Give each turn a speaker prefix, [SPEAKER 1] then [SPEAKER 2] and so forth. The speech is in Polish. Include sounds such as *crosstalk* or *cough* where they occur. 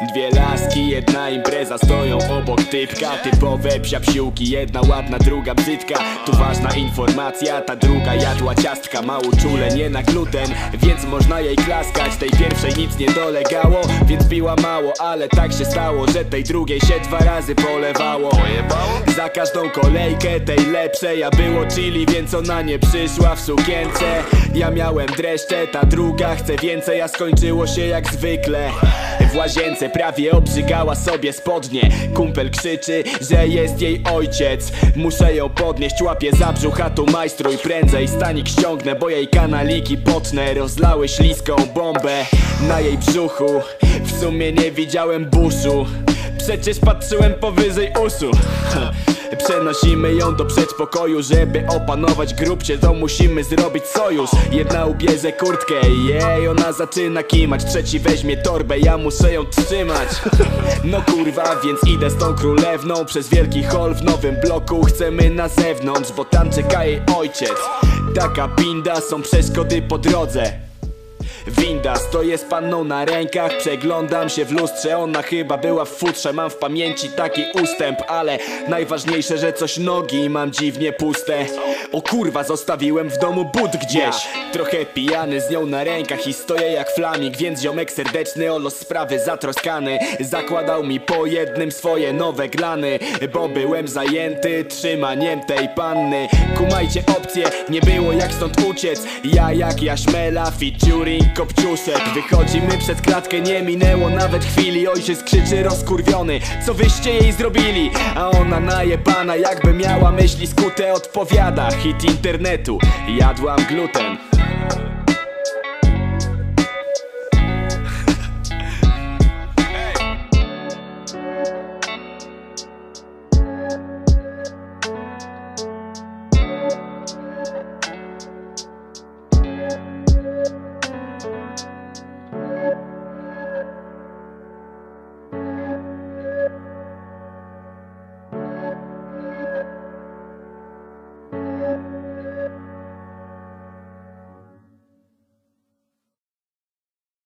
[SPEAKER 1] Dwie laski, jedna impreza Stoją obok typka. Typowe psiapsiłki Jedna ładna, druga brzydka Tu ważna informacja Ta druga jadła ciastka. Mało czule, nie na gluten Więc można jej klaskać. Tej pierwszej nic nie dolegało Więc piła mało Ale tak się stało Że tej drugiej się dwa razy polewało Za każdą kolejkę tej lepszej A było chili, więc ona nie przyszła w sukience. Ja miałem dreszcze, ta druga chce więcej A skończyło się jak zwykle. W łazience prawie obrzygała sobie spodnie. Kumpel krzyczy, że jest jej ojciec. Muszę ją podnieść, łapię za brzuch, a tu majstruj prędzej. Stanik ściągnę, bo jej kanaliki potnę. Rozlały śliską bombę na jej brzuchu. W sumie nie widziałem buszu Przecież patrzyłem powyżej uszu. *laughs* Przenosimy ją do przedpokoju Żeby opanować grubcie To musimy zrobić sojusz. Jedna ubierze kurtkę Jej, ona zaczyna kimać Trzeci weźmie torbę Ja muszę ją trzymać. *laughs* No kurwa, więc idę z tą królewną Przez wielki hol w nowym bloku Chcemy na zewnątrz Bo tam czeka jej ojciec. Taka pinda, są przeszkody po drodze Winda, stoję z panną na rękach Przeglądam się w lustrze. Ona chyba była w futrze Mam w pamięci taki ustęp Ale najważniejsze, że coś nogi Mam dziwnie puste. O kurwa, zostawiłem w domu but gdzieś. Trochę pijany z nią na rękach I stoję jak flamik Więc ziomek serdeczny o los sprawy zatroskany. Zakładał mi po jednym swoje nowe glany Bo byłem zajęty trzymaniem tej panny. Kumajcie opcje, nie było jak stąd uciec. Ja jak jaśmela, featuring kopciuszek. Wychodzimy przed klatkę, nie minęło nawet chwili. Ojciec krzyczy rozkurwiony, co wyście jej zrobili? A ona najebana, jakby miała myśli skute Odpowiada, hit internetu, jadłam gluten